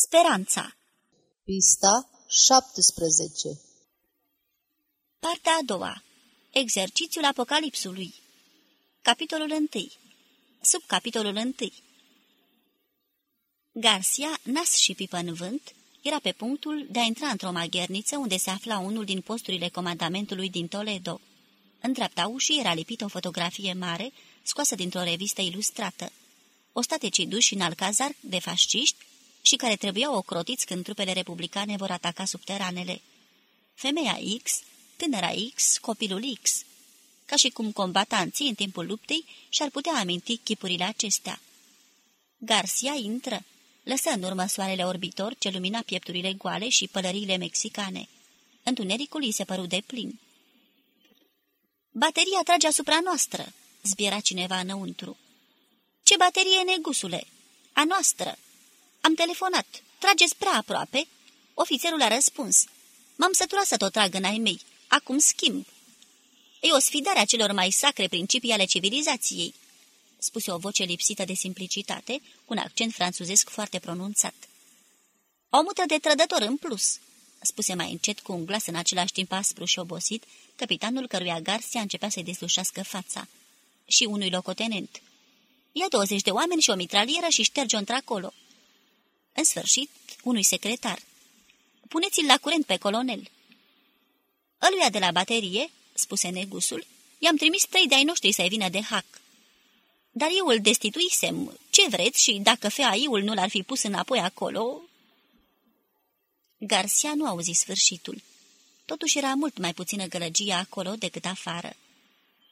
Speranța. Pista 17 Partea a doua. Exercițiul Apocalipsului. Capitolul 1 Subcapitolul 1 Garcia, nas și pipă în vânt, era pe punctul de a intra într-o magherniță unde se afla unul din posturile comandamentului din Toledo. În dreapta ușii era lipită o fotografie mare, scoasă dintr-o revistă ilustrată. Ostatecii duși în alcazar de fasciști și care trebuiau ocrotiți când trupele republicane vor ataca subteranele. Femeia X, tânăra X, copilul X. Ca și cum combatanții în timpul luptei și-ar putea aminti chipurile acestea. Garcia intră, lăsă în urmă soarele orbitor ce lumina piepturile goale și pălăriile mexicane. Întunericul îi se păru de plin. Bateria trage asupra noastră!" zbiera cineva înăuntru. Ce baterie, negusule? A noastră!" Am telefonat. Trageți prea aproape?" Ofițerul a răspuns. M-am săturat să tot trag în ai mei. Acum schimb." E o sfidare a celor mai sacre principii ale civilizației," spuse o voce lipsită de simplicitate, cu un accent franțuzesc foarte pronunțat. O mută de trădător în plus," spuse mai încet cu un glas în același timp aspru și obosit, capitanul căruia Garcia începea să-i deslușească fața. Și unui locotenent. Ia douăzeci de oameni și o mitralieră și șterge-o într-acolo." În sfârșit, unui secretar. Puneți-l la curent pe colonel." Ăluia de la baterie," spuse negusul, i-am trimis trei de-ai noștri să-i vină de hac. Dar eu îl destituisem. Ce vreți și dacă FAI-ul nu l-ar fi pus înapoi acolo... Garcia nu auzi sfârșitul. Totuși era mult mai puțină gălăgie acolo decât afară.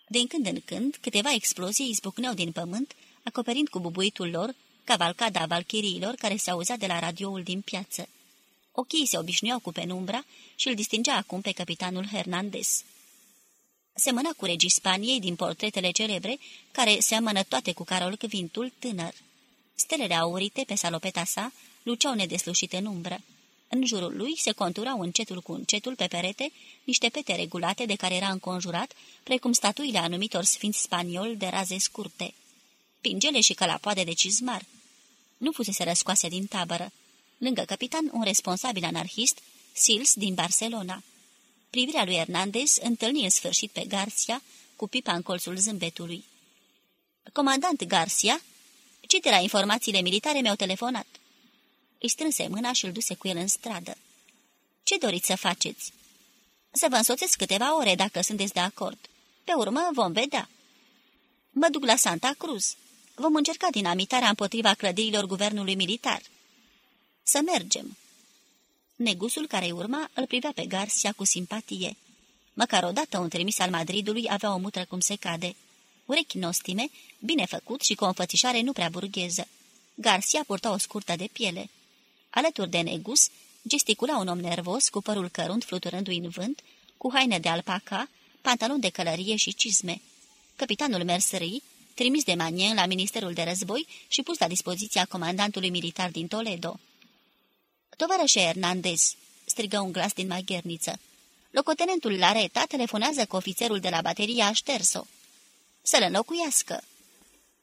Din când în când, câteva explozii izbucneau din pământ, acoperind cu bubuitul lor cavalcada valchiriilor care se auzea de la radioul din piață. Ochii se obișnuiau cu penumbra și îl distingea acum pe capitanul Hernandez. Semăna cu regii Spaniei din portretele celebre, care seamănă toate cu Carol Cvintul tânăr. Stelele aurite pe salopeta sa luceau nedeslușite în umbră. În jurul lui se conturau încetul cu încetul pe perete niște pete regulate de care era înconjurat, precum statuile anumitor sfinți spanioli de raze scurte. Pingele și călapoade de cizmar. Nu fusese răscoase din tabără. Lângă capitan, un responsabil anarhist, Sils din Barcelona. Privirea lui Hernandez întâlni în sfârșit pe Garcia cu pipa în colțul zâmbetului. Comandant Garcia, citerea informațiile militare mi-au telefonat. Îi strânse mâna și îl duse cu el în stradă. Ce doriți să faceți?" Să vă însoțesc câteva ore, dacă sunteți de acord. Pe urmă vom vedea." Mă duc la Santa Cruz. Vom încerca dinamitarea împotriva clădirilor guvernului militar." Să mergem." Negusul care urma îl privea pe Garcia cu simpatie. Măcar odată un trimis al Madridului avea o mutră cum se cade. Urechi nostime, bine făcut și cu o înfățișare nu prea burgheză. Garcia purta o scurtă de piele. Alături de Negus, gesticula un om nervos, cu părul cărunt fluturându-i în vânt, cu haine de alpaca, pantaloni de călărie și cizme. Capitanul Mercerii, trimis de Manien la Ministerul de Război și pus la dispoziția comandantului militar din Toledo. Tovarășe Hernandez!" strigă un glas din magherniță. Locotenentul Lareta telefonează că ofițerul de la baterie a șters-o. Să-l înlocuiască!"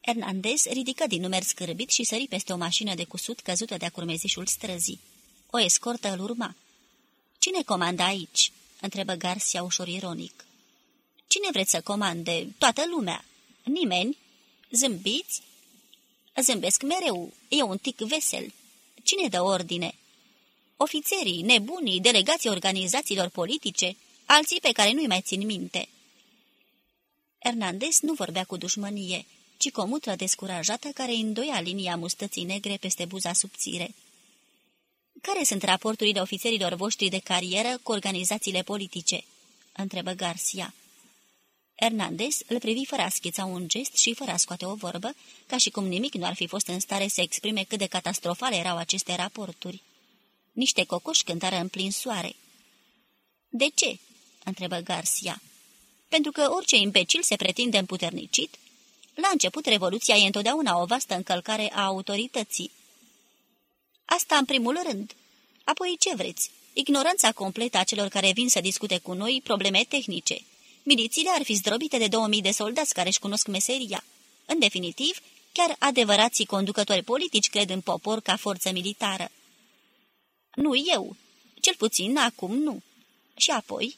Hernandez ridică din numer scârbit și sări peste o mașină de cusut căzută de-a curmezișul străzii. O escortă îl urma. Cine comandă aici?" întrebă Garcia ușor ironic. Cine vreți să comande? Toată lumea." Nimeni?" Zâmbiți?" Zâmbesc mereu. E un tic vesel. Cine dă ordine?" ofițerii, nebunii, delegații organizațiilor politice, alții pe care nu-i mai țin minte. Hernandez nu vorbea cu dușmănie, ci cu o mutră descurajată care îndoia linia mustății negre peste buza subțire. Care sunt raporturile ofițerilor voștri de carieră cu organizațiile politice?" întrebă Garcia. Hernandez îl privi fără a schița un gest și fără a scoate o vorbă, ca și cum nimic nu ar fi fost în stare să exprime cât de catastrofale erau aceste raporturi. Niște cocoși cântară în plin soare. De ce?" întrebă Garcia. Pentru că orice imbecil se pretinde împuternicit? La început, revoluția e întotdeauna o vastă încălcare a autorității. Asta în primul rând. Apoi ce vreți? Ignoranța completă a celor care vin să discute cu noi probleme tehnice. Milițiile ar fi zdrobite de 2000 de soldați care își cunosc meseria. În definitiv, chiar adevărații conducători politici cred în popor ca forță militară. Nu eu. Cel puțin acum nu. Și apoi...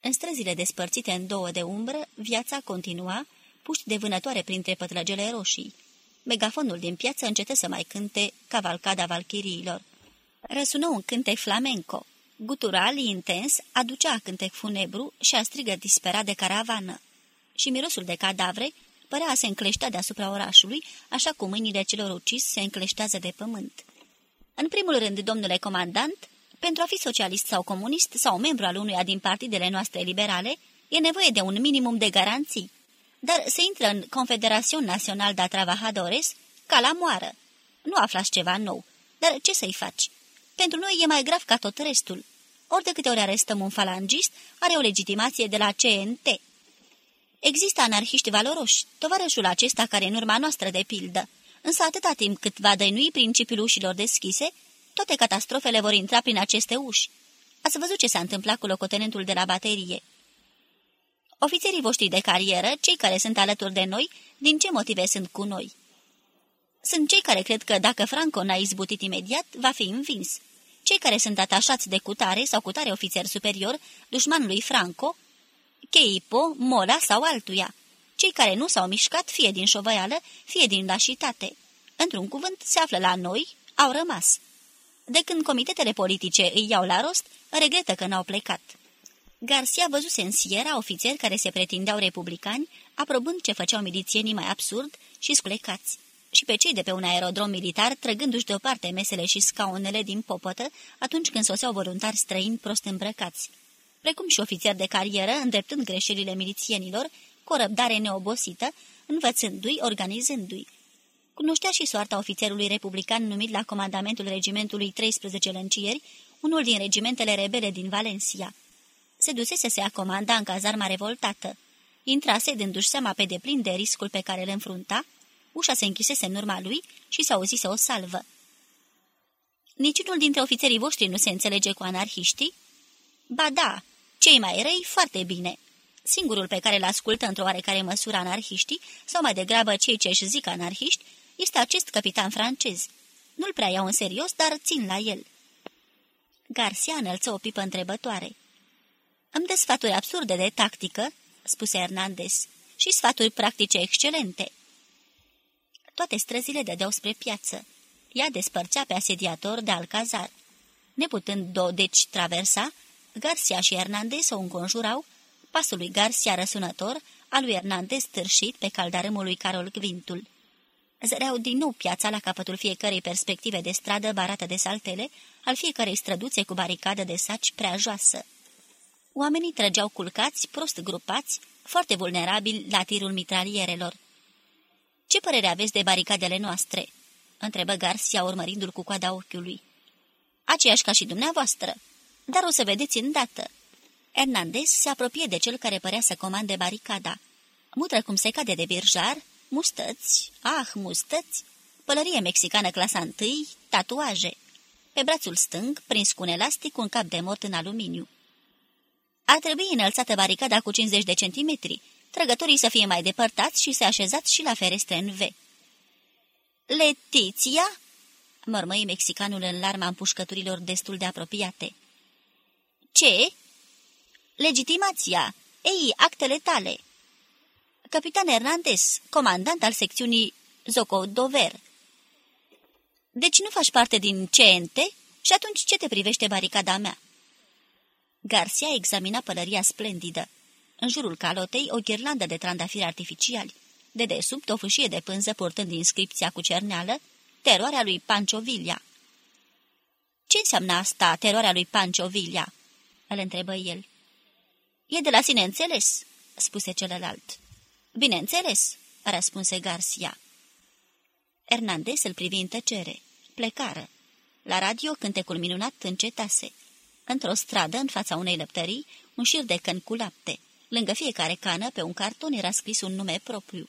În străzile despărțite în două de umbră, viața continua, puști de vânătoare printre pătrăgele roșii. Megafonul din piață încetă să mai cânte cavalcada valchiriilor. Răsună un cântec flamenco. Gutural, intens, aducea cântec funebru și a strigă disperat de caravană. Și mirosul de cadavre părea a se încleștea deasupra orașului, așa cum mâinile celor ucis se încleștează de pământ. În primul rând, domnule comandant, pentru a fi socialist sau comunist sau membru al unuia din partidele noastre liberale, e nevoie de un minimum de garanții. Dar se intră în Confederațion Național de Trabajadores ca la moară. Nu aflați ceva nou, dar ce să-i faci? Pentru noi e mai grav ca tot restul. Ori de câte ori arestăm un falangist, are o legitimație de la CNT. Există anarhiști valoroși, tovarășul acesta care în urma noastră de pildă, însă atâta timp cât va dăinui principiul ușilor deschise, toate catastrofele vor intra prin aceste uși. Ați văzut ce s-a întâmplat cu locotenentul de la baterie. Ofițerii voștri de carieră, cei care sunt alături de noi, din ce motive sunt cu noi? Sunt cei care cred că dacă Franco n-a izbutit imediat, va fi învins. Cei care sunt atașați de cutare sau cutare ofițer superior, dușmanului Franco, Cheipo, Mola sau altuia. Cei care nu s-au mișcat fie din șovăială, fie din lașitate. Într-un cuvânt, se află la noi, au rămas. De când comitetele politice îi iau la rost, regretă că n-au plecat. Garcia văzuse în Sierra ofițeri care se pretindeau republicani, aprobând ce făceau milițienii mai absurd și splecați și pe cei de pe un aerodrom militar, trăgându-și deoparte mesele și scaunele din popotă atunci când soseau voluntari străini prost îmbrăcați. Precum și ofițeri de carieră, îndreptând greșelile milițienilor, cu o răbdare neobosită, învățându-i, organizându-i. Cunoștea și soarta ofițerului republican numit la comandamentul regimentului 13 lăncieri, unul din regimentele rebele din Valencia. Se dusese să ia comanda în cazarma revoltată. Intrase dându-și seama pe deplin de riscul pe care îl înfrunta, ușa se închisese în urma lui și s-a auzise o salvă. Niciunul dintre ofițerii voștri nu se înțelege cu anarhiștii? Ba da, cei mai răi foarte bine. Singurul pe care îl ascultă într-o oarecare măsură anarhiștii, sau mai degrabă cei ce își zic anarhiști, este acest capitan francez. Nu-l prea iau în serios, dar țin la el. Garcia înălță o pipă întrebătoare. Îmi dă sfaturi absurde de tactică, spuse Hernandez, și sfaturi practice excelente. Toate străzile dădeau spre piață. Ea despărțea pe asediator de alcazar. Neputând-o deci traversa, Garcia și Hernandez o înconjurau, pasul lui Garcia răsunător, al lui Hernandez târșit pe caldarâmul lui Carol Gvintul. Zăreau din nou piața la capătul fiecărei perspective de stradă barată de saltele, al fiecărei străduțe cu baricadă de saci prea joasă. Oamenii trăgeau culcați, prost grupați, foarte vulnerabili la tirul mitralierelor. Ce părere aveți de baricadele noastre?" întrebă Garcia urmărindu-l cu coada ochiului. Aceeași ca și dumneavoastră, dar o să vedeți îndată." Hernandez se apropie de cel care părea să comande baricada. Mutră cum se cade de birjar, mustăți, ah, mustăți, pălărie mexicană clasa întâi, tatuaje. Pe brațul stâng, prins cu un elastic, un cap de mort în aluminiu. Ar trebui înălțată baricada cu 50 de centimetri, trăgătorii să fie mai depărtați și să așezați și la ferestre în V. Letiția?" mormăi mexicanul în larma împușcăturilor destul de apropiate. Ce?" Legitimația. Ei, actele tale." Capitan Hernandez, comandant al secțiunii Zocodover." Deci nu faci parte din CNT? Și atunci ce te privește baricada mea?" Garcia examina pălăria splendidă. În jurul calotei o ghirlandă de trandafiri artificiali. De desubt o fâșie de pânză purtând inscripția cu cerneală, teroarea lui Pancho Villa. Ce înseamnă asta, teroarea lui Pancho Villa?" îl întrebă el. E de la sine înțeles," spuse celălalt. Bineînțeles," răspunse Garcia. Hernandez îl privi în tăcere. Plecară. La radio cântecul minunat încetase. Într-o stradă, în fața unei lăptării, un șir de cân cu lapte. Lângă fiecare cană, pe un carton, era scris un nume propriu.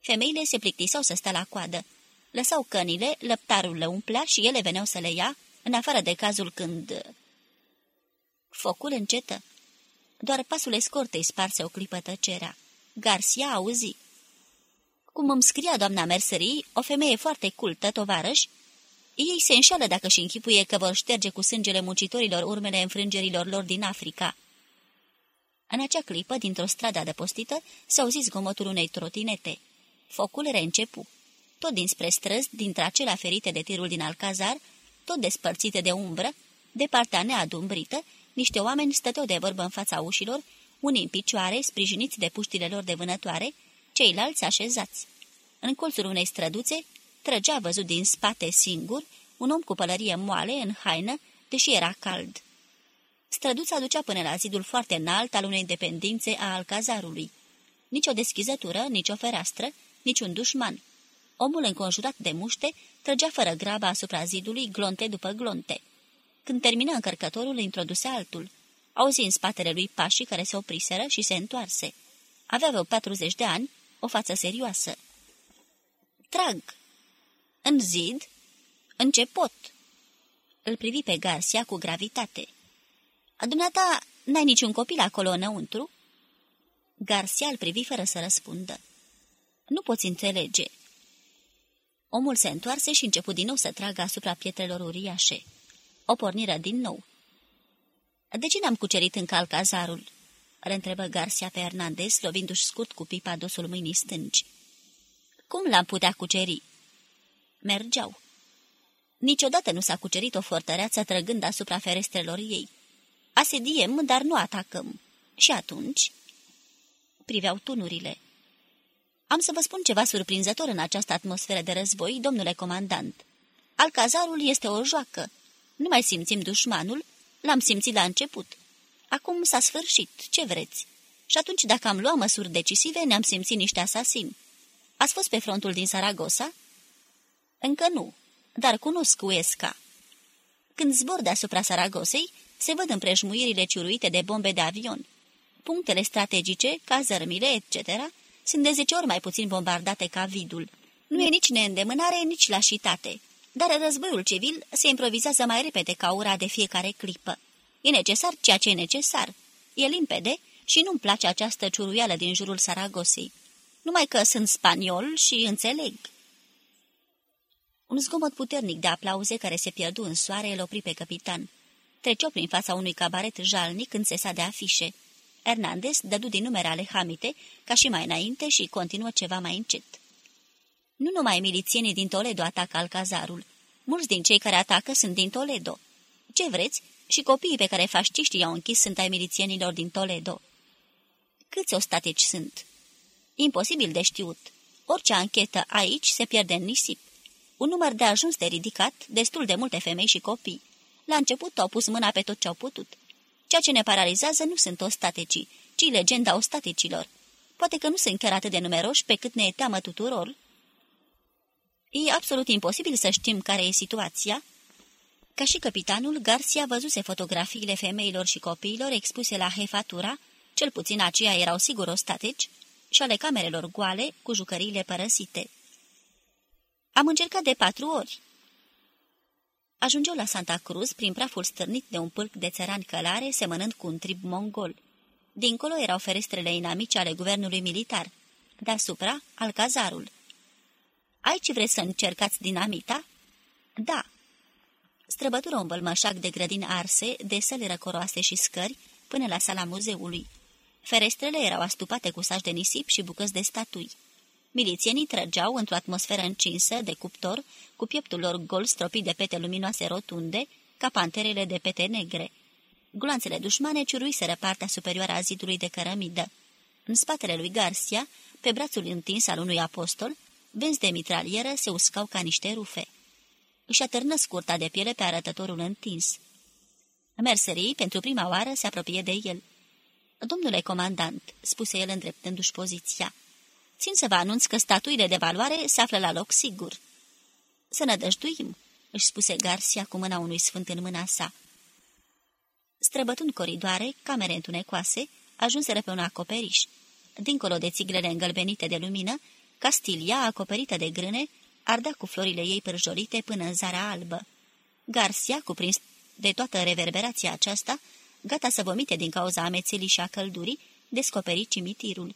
Femeile se plictiseau să stea la coadă. Lăsau cănile, lăptarul le umplea și ele veneau să le ia, în afară de cazul când... Focul încetă. Doar pasul escortei sparse o clipă tăcerea. Garcia auzi. Cum îmi scria doamna Mercerii, o femeie foarte cultă, tovarăș, Ei se înșală dacă și închipuie că vor șterge cu sângele muncitorilor urmele înfrângerilor lor din Africa. În acea clipă, dintr-o stradă adăpostită, s-a auzit zgomotul unei trotinete. Focul reîncepu. Tot dinspre străzi, dintre acelea ferite de tirul din Alcazar, tot despărțite de umbră, de partea neadumbrită, niște oameni stăteau de vorbă în fața ușilor, unii în picioare, sprijiniți de puștile lor de vânătoare, ceilalți așezați. În colțul unei străduțe, trăgea văzut din spate singur un om cu pălărie moale în haină, deși era cald. Străduța ducea până la zidul foarte înalt al unei dependințe a alcazarului. Nici o deschizătură, nici o fereastră, nici un dușman. Omul înconjurat de muște trăgea fără grabă asupra zidului, glonte după glonte. Când termină încărcătorul, introduse altul. Auzi în spatele lui pașii care se opriseră și se întoarse. Avea vreo 40 de ani, o față serioasă. Trag! În zid? În ce pot? Îl privi pe Garcia cu gravitate. Dumneata, n-ai niciun copil acolo înăuntru?" Garcia îl privi fără să răspundă. Nu poți înțelege." Omul se întoarse și început din nou să tragă asupra pietrelor uriașe. O porniră din nou. De ce n-am cucerit în calcazarul?" îl întrebă Garcia pe Hernandez, lovindu-și scurt cu pipa dosul mâinii stângi. Cum l-am putea cuceri?" Mergeau. Niciodată nu s-a cucerit o fortăreață trăgând asupra ferestrelor ei. Asediem, dar nu atacăm. Și atunci? Priveau tunurile. Am să vă spun ceva surprinzător în această atmosferă de război, domnule comandant. Alcazarul este o joacă. Nu mai simțim dușmanul, l-am simțit la început. Acum s-a sfârșit, ce vreți? Și atunci, dacă am luat măsuri decisive, ne-am simțit niște asasini. Ați fost pe frontul din Saragossa? Încă nu, dar cunosc Uesca. Când zbor deasupra Saragosei, se văd împrejmuirile ciuruite de bombe de avion. Punctele strategice, cazărmile, etc., sunt de zece ori mai puțin bombardate ca vidul. Nu e nici neîndemânare, nici lașitate. Dar războiul civil se improvizează mai repede ca ura de fiecare clipă. E necesar ceea ce e necesar. E limpede și nu-mi place această ciuruială din jurul Saragosei. Numai că sunt spaniol și înțeleg. Un zgomot puternic de aplauze care se pierdu în soare îl opri pe capitan. Treceau prin fața unui cabaret jalnic înțesat de afișe. Hernandez dădu din numere ale Hamite, ca și mai înainte, și continuă ceva mai încet. Nu numai milițienii din Toledo atacă alcazarul. Mulți din cei care atacă sunt din Toledo. Ce vreți? Și copiii pe care fasciștii i-au închis sunt ai milițienilor din Toledo. Câți ostatici sunt? Imposibil de știut. Orice anchetă aici se pierde în nisip. Un număr de ajuns de ridicat, destul de multe femei și copii. La început au pus mâna pe tot ce au putut. Ceea ce ne paralizează nu sunt ostatecii, ci legenda ostaticilor. Poate că nu sunt chiar atât de numeroși pe cât ne e teamă tuturor. E absolut imposibil să știm care e situația. Ca și capitanul, Garcia văzuse fotografiile femeilor și copiilor expuse la hefatura, cel puțin aceia erau sigur ostateci, și ale camerelor goale cu jucăriile părăsite. Am încercat de patru ori, Ajungeau la Santa Cruz prin praful stârnit de un pâlc de țărani călare, semănând cu un trib mongol. Dincolo erau ferestrele inamice ale guvernului militar. Deasupra, alcazarul. Aici vreți să încercați dinamita?" Da." Străbătură un bălmășac de grădini arse, de săli răcoroase și scări, până la sala muzeului. Ferestrele erau astupate cu saci de nisip și bucăți de statui. Milițienii trăgeau într-o atmosferă încinsă de cuptor, cu pieptul lor gol stropit de pete luminoase rotunde, ca panterele de pete negre. Gloanțele dușmane ciuruiseră partea superioară a zidului de cărămidă. În spatele lui Garcia, pe brațul întins al unui apostol, benzi de mitralieră se uscau ca niște rufe. Își atârnă scurta de piele pe arătătorul întins. Merserii, pentru prima oară, se apropie de el. Domnule comandant," spuse el îndreptându-și poziția, Țin să vă anunț că statuile de valoare se află la loc sigur." Să nădăjduim," își spuse Garcia cu mâna unui sfânt în mâna sa. Străbătând coridoare, camere întunecoase, ajunseră pe un acoperiș. Dincolo de țiglele îngălbenite de lumină, Castilia, acoperită de grâne, ardea cu florile ei pârjolite până în zara albă. Garcia, cuprins de toată reverberația aceasta, gata să vomite din cauza amețelii și a căldurii, descoperi cimitirul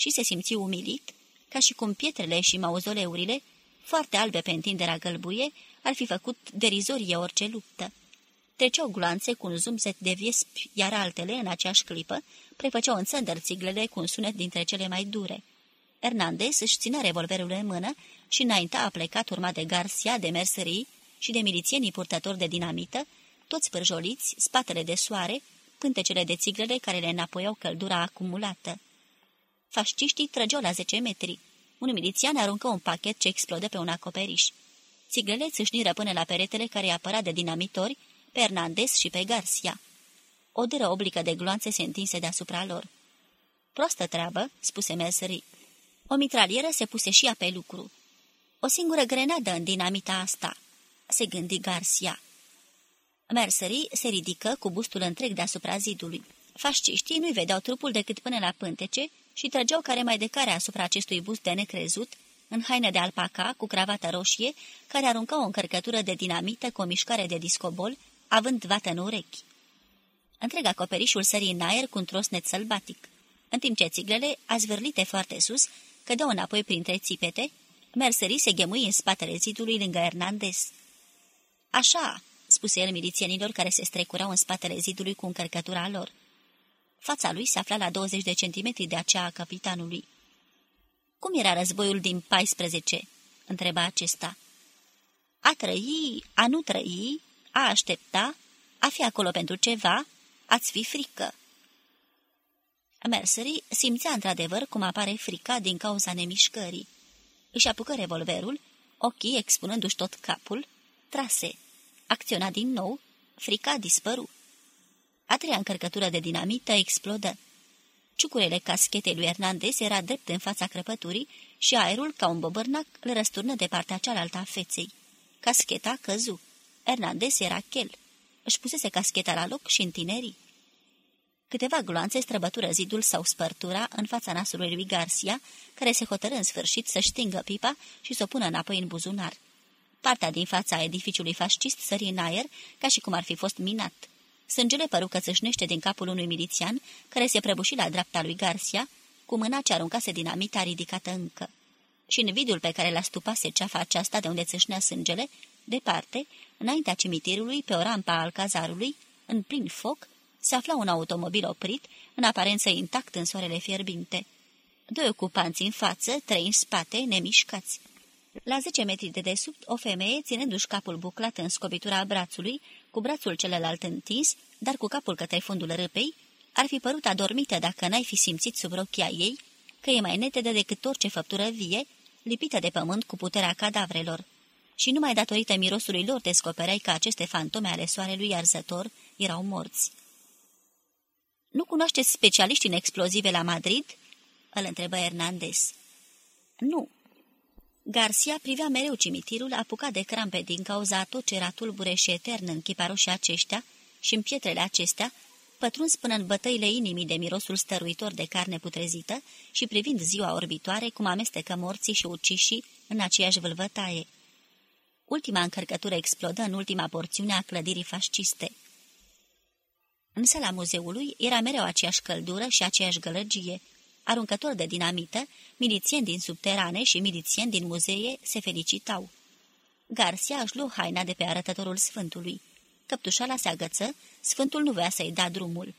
și se simți umilit, ca și cum pietrele și mauzoleurile foarte albe pe întinderea gălbuie, ar fi făcut derizorie orice luptă. Treceau gloanțe cu un zumzet de viespi, iar altele, în aceeași clipă, prefăceau în țăndăr țiglele cu un sunet dintre cele mai dure. Hernandez își ținea revolverul în mână și înaintea a plecat urma de Garcia, de merserii și de milițienii purtători de dinamită, toți pârjoliți, spatele de soare, pântecele de țiglele care le înapoiau căldura acumulată. Fasciștii trăgeau la zece metri. Un milițian aruncă un pachet ce explodă pe un acoperiș. Țiglele țâșniră până la peretele care apăra de dinamitori, pe Hernandez și pe Garcia. O dâră oblică de gloanțe se întinse deasupra lor. Prostă treabă," spuse Mercery. O mitralieră se puse și ea pe lucru. O singură grenadă în dinamita asta," se gândi Garcia. Mercery se ridică cu bustul întreg deasupra zidului. Fasciștii nu-i vedeau trupul decât până la pântece și trăgeau care mai de care asupra acestui bust de necrezut, în haină de alpaca, cu cravată roșie, care arunca o încărcătură de dinamită cu o mișcare de discobol, având vată în urechi. Întreg acoperișul sării în aer cu un trosnet sălbatic, în timp ce țiglele, azvârlite foarte sus, cădeau înapoi printre țipete, Mercerii se ghemui în spatele zidului lângă Hernandez. Așa, spuse el milițienilor care se strecurau în spatele zidului cu încărcătura lor. Fața lui se afla la 20 de centimetri de aceea a capitanului. Cum era războiul din 14?" întreba acesta. A trăi, a nu trăi, a aștepta, a fi acolo pentru ceva, ați fi frică." Mercery simțea într-adevăr cum apare frica din cauza nemișcării. Își apucă revolverul, ochii expunându-și tot capul, trase. Acționa din nou, frica dispăru. A treia încărcătură de dinamită explodă. Ciucurele caschetei lui Hernandez era drept în fața crăpăturii și aerul, ca un bobărnac, le răsturnă de partea cealaltă a feței. Cascheta căzu. Hernandez era chel. Își pusese cascheta la loc și întinerii. Câteva gloanțe străbătură zidul sau spărtura în fața nasului lui Garcia, care se hotără în sfârșit să-și stingă pipa și să o pună înapoi în buzunar. Partea din fața edificiului fascist sări în aer, ca și cum ar fi fost minat. Sângele păru că țâșnește din capul unui milițian, care se prăbuși la dreapta lui Garcia, cu mâna ce aruncase dinamita ridicată încă. Și în vidul pe care l-a stupase ceafa aceasta de unde țâșnea sângele, departe, înaintea cimitirului, pe o rampa al cazarului, în plin foc, se afla un automobil oprit, în aparență intact în soarele fierbinte. Doi ocupanți în față, trei în spate, nemișcați. La zece metri de desubt, o femeie, ținându-și capul buclat în scobitura brațului, cu brațul celălalt întins, dar cu capul către fundul râpei, ar fi părut adormită dacă n-ai fi simțit sub rochia ei că e mai netedă decât orice făptură vie, lipită de pământ cu puterea cadavrelor. Și numai datorită mirosului lor descoperai că aceste fantome ale soarelui arzător erau morți. Nu cunoașteți specialiști în explozive la Madrid?" îl întrebă Hernandez. Nu." Garcia privea mereu cimitirul, apucat de crampe din cauza tot ce era tulbure și etern în chiparoșii aceștia și în pietrele acestea, pătruns până în bătăile inimii de mirosul stăruitor de carne putrezită și privind ziua orbitoare cum amestecă morții și ucișii în aceeași vâlvătaie. Ultima încărcătură explodă în ultima porțiune a clădirii fasciste. În sala muzeului era mereu aceeași căldură și aceeași gălăgie. Aruncători de dinamită, milițieni din subterane și milițieni din muzee se felicitau. Garcia își luă haina de pe arătătorul Sfântului. Căptușala se agăță, Sfântul nu voia să-i da drumul.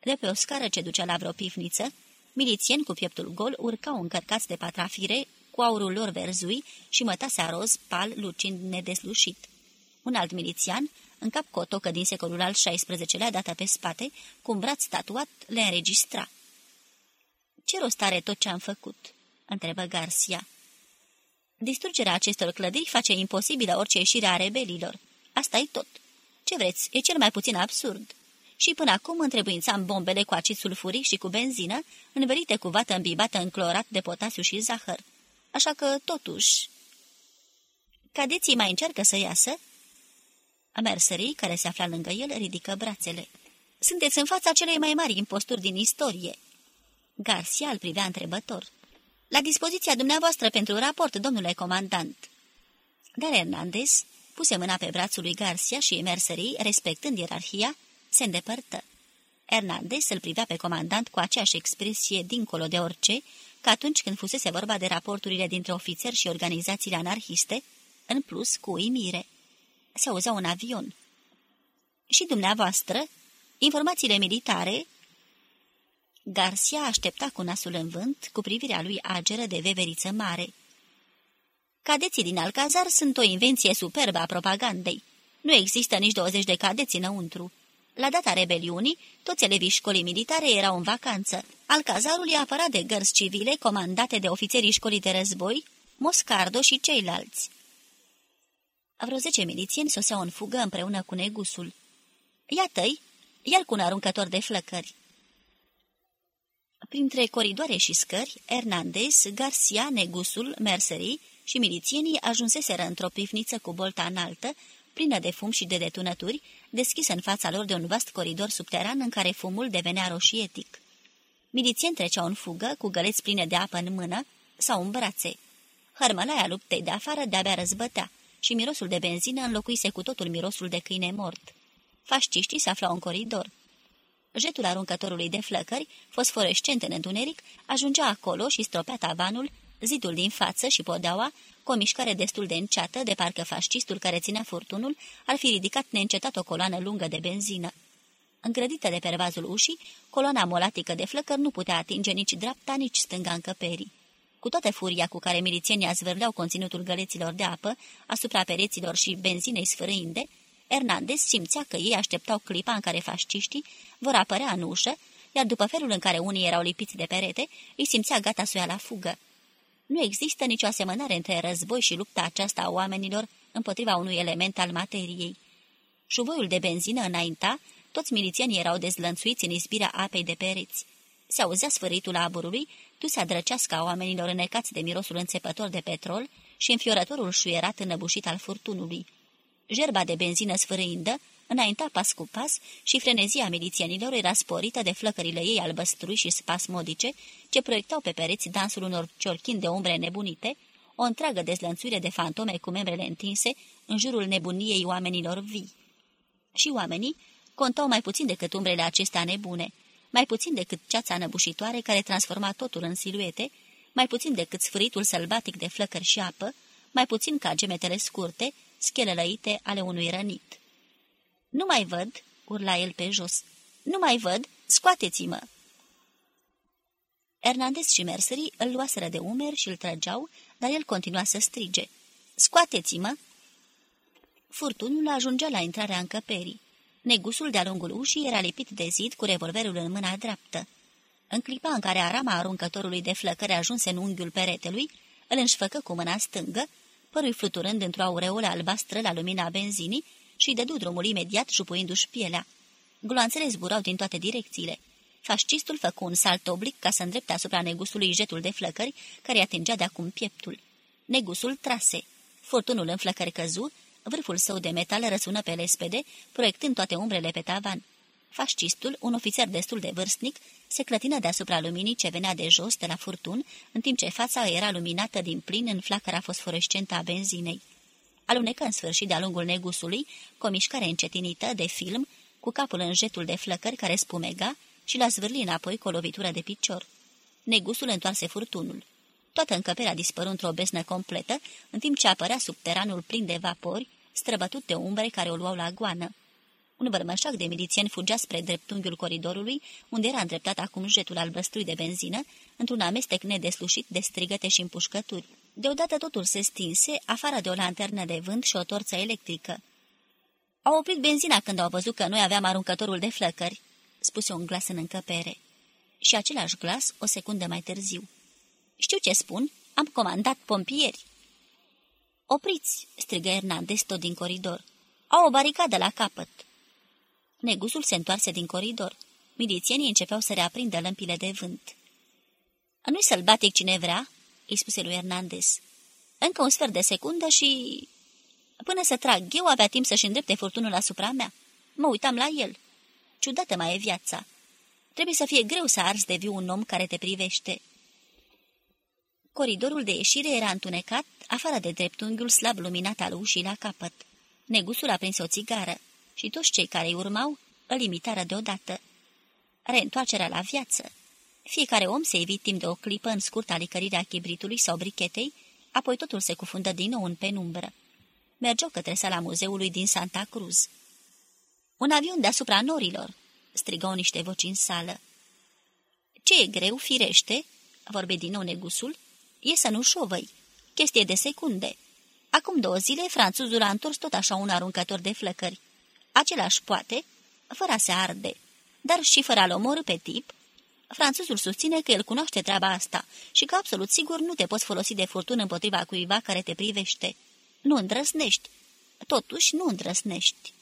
De pe o scară ce ducea la vreo pifniță, milițieni cu pieptul gol urcau încărcați de patrafire, cu aurul lor verzui și mătasea roz, pal, lucind nedeslușit. Un alt milițian, în cap cu o tocă din secolul al XVI-lea dată pe spate, cu un braț tatuat, le înregistra. Ce rost are tot ce am făcut?" întrebă Garcia. Distrugerea acestor clădiri face imposibilă orice ieșire a rebelilor. asta e tot. Ce vreți, e cel mai puțin absurd. Și până acum întrebuințam bombele cu acid sulfuric și cu benzină, învelite cu vată îmbibată în clorat de potasiu și zahăr. Așa că, totuși... Cadeții mai încearcă să iasă? Mercerii, care se afla lângă el, ridică brațele. Sunteți în fața celei mai mari imposturi din istorie." Garcia îl privea întrebător. La dispoziția dumneavoastră pentru raport, domnule comandant." Dar Hernandez puse mâna pe brațul lui Garcia și Mercerii, respectând ierarhia, se îndepărtă. Hernandez îl privea pe comandant cu aceeași expresie dincolo de orice, ca atunci când fusese vorba de raporturile dintre ofițeri și organizațiile anarhiste, în plus cu uimire. Se auzea un avion. Și dumneavoastră? Informațiile militare?" Garcia aștepta cu nasul în vânt, cu privirea lui ageră de veveriță mare. Cadeții din Alcazar sunt o invenție superbă a propagandei. Nu există nici 20 de cadeți înăuntru. La data rebeliunii, toți elevii școlii militare erau în vacanță. Alcazarul e apărat de gărzi civile comandate de ofițerii școlii de război, Moscardo și ceilalți. Vreo zece milițieni soseau în fugă împreună cu negusul. Iată-i, el cu un aruncător de flăcări. Printre coridoare și scări, Hernandez, Garcia, Negusul, Mercerii și milițienii ajunseseră într-o pivniță cu bolta înaltă, plină de fum și de detunături, deschisă în fața lor de un vast coridor subteran în care fumul devenea roșietic. Milițieni treceau în fugă, cu găleți pline de apă în mână sau în brațe. Hărmălaia luptei de afară de-abia răzbătea și mirosul de benzină înlocuise cu totul mirosul de câine mort. Fasciștii se aflau în coridor. Jetul aruncătorului de flăcări, fosforescent în întuneric, ajungea acolo și stropea tavanul, zidul din față și podeaua, cu o mișcare destul de înceată, de parcă fascistul care ținea furtunul ar fi ridicat neîncetat o coloană lungă de benzină. Îngrădită de pervazul ușii, coloana molatică de flăcări nu putea atinge nici dreapta, nici stânga încăperii. Cu toată furia cu care milițienii azvârleau conținutul găleților de apă asupra pereților și benzinei sfârâinde, Hernandez simțea că ei așteptau clipa în care fasciștii vor apărea în ușă, iar după felul în care unii erau lipiți de perete, îi simțea gata să ia la fugă. Nu există nicio asemănare între război și lupta aceasta a oamenilor împotriva unui element al materiei. Șuvoiul de benzină înainta, toți milițienii erau dezlănțuiți în izbirea apei de pereți. Se auzea sfâritul aburului, tu se adrăcească a oamenilor înecați de mirosul înțepător de petrol și înfiorătorul șuierat înăbușit al furtunului. Gerba de benzină sfârâindă, înainta pas cu pas și frenezia milițienilor era sporită de flăcările ei albăstrui și spasmodice, ce proiectau pe pereți dansul unor ciorchini de umbre nebunite, o întreagă dezlănțuire de fantome cu membrele întinse în jurul nebuniei oamenilor vii. Și oamenii contau mai puțin decât umbrele acestea nebune, mai puțin decât ceața năbușitoare care transforma totul în siluete, mai puțin decât sfâritul sălbatic de flăcări și apă, mai puțin ca gemetele scurte, schelelăite ale unui rănit. Nu mai văd!" urla el pe jos. Nu mai văd! Scoateți-mă!" Hernandez și Mercerii îl luaseră de umeri și îl trăgeau, dar el continua să strige. Scoateți-mă! Furtunul ajungea la intrarea încăperii. Negusul de-a lungul ușii era lipit de zid cu revolverul în mâna dreaptă. În clipa în care arama aruncătorului de flăcări ajunse în unghiul peretelui, îl înșfăcă cu mâna stângă, părui fluturând într-o aureolă albastră la lumina benzinii și dădu drumul imediat jupuindu-și pielea. Gloanțele zburau din toate direcțiile. Fascistul făcu un salt oblic ca să îndrepte asupra negusului jetul de flăcări care atingea de acum pieptul. Negusul trase. Furtunul în flăcări căzu, vârful său de metal răsună pe lespede, proiectând toate umbrele pe tavan. Fascistul, un ofițer destul de vârstnic, se clătină deasupra luminii ce venea de jos de la furtun, în timp ce fața era luminată din plin în flacăra fosforescentă a benzinei. Alunecă în sfârșit de-a lungul negusului, cu o mișcare încetinită de film, cu capul în jetul de flăcări care spumega și l-a zvârli înapoi cu o lovitură de picior. Negusul întoarse furtunul. Toată încăperea dispăru într-o besnă completă, în timp ce apărea subteranul plin de vapori, străbătut de umbre care o luau la goană. Un bărmășac de milițieni fugea spre dreptunghiul coridorului, unde era îndreptat acum jetul albăstrui de benzină, într-un amestec nedeslușit de strigăte și împușcături. Deodată totul se stinse, afară de o lanternă de vânt și o torță electrică. Au oprit benzina când au văzut că noi aveam aruncătorul de flăcări, spuse un glas în încăpere. Și același glas o secundă mai târziu. Știu ce spun, am comandat pompieri. Opriți, strigă Hernandez tot din coridor. Au o baricadă la capăt. Neguzul se întoarse din coridor. Milițienii începeau să reaprindă lămpile de vânt. Nu-i sălbatic cine vrea?" îi spuse lui Hernandez. Încă un sfert de secundă și... Până să trag eu, avea timp să-și îndrepte furtunul asupra mea. Mă uitam la el. Ciudată mai e viața. Trebuie să fie greu să arzi de viu un om care te privește. Coridorul de ieșire era întunecat, afară de dreptunghiul slab luminat al ușii la capăt. Negusul a prins o țigară și toți cei care îi urmau îl imitară deodată. reîntoarcerea la viață. Fiecare om se evit timp de o clipă în scurta licărirea chibritului sau brichetei, apoi totul se cufundă din nou în penumbră. Mergeau către sala muzeului din Santa Cruz. Un avion deasupra norilor!" strigau niște voci în sală. Ce e greu, firește?" vorbe din nou negusul. E să nu șovăi. Chestie de secunde. Acum două zile, franțuzul a întors tot așa un aruncător de flăcări. Același poate, fără a se arde, dar și fără a-l omorâ pe tip. Franțuzul susține că el cunoaște treaba asta și că absolut sigur nu te poți folosi de furtună împotriva cuiva care te privește. Nu îndrăsnești. Totuși, nu îndrăsnești.